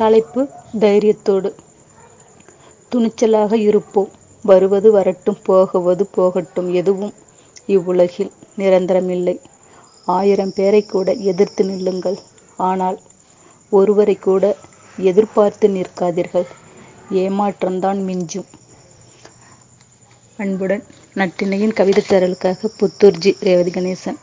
தலைப்பு தைரியத்தோடு. துணிச்சலாக இருப்போம். வருவது வரட்டும் போகுவது போகட்டும் எதுவும் இவ்வுலகில் நிரந்தரமில்லை. ஆயிரம் பேரை கூட எதிர்த்து நில்லுங்கள். ஆனால் ஒருவரை கூட எதிர்பார்த்து நிற்காதீர்கள். ஏமாற்றம்தான் மிஞ்சும். அன்புடன் நட்டினையின் கவிதை தரலுக்காக ரேவதி கணேசன்.